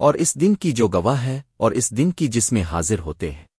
اور اس دن کی جو گواہ ہے اور اس دن کی جس میں حاضر ہوتے ہیں۔